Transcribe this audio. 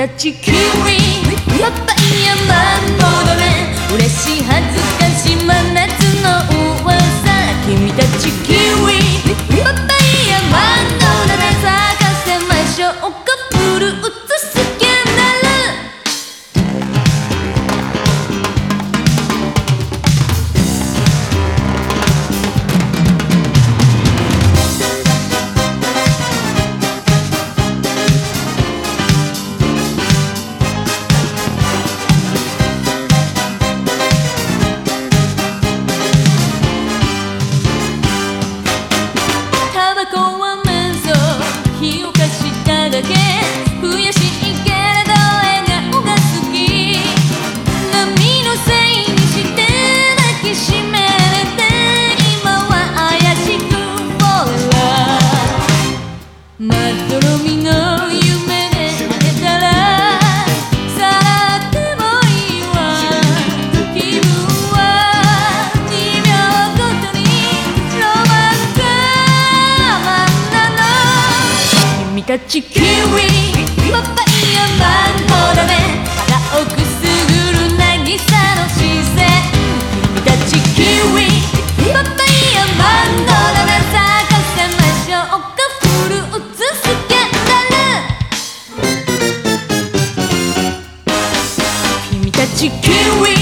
たちきりやっぱり山戻れ嬉しいはず君たちキウイポパイアマンゴーだね。肌をくすぐる渚の自然君たちキウイポパイアマンゴーだね。咲かせましょう。かフルーツスキャンダル君たちキウイ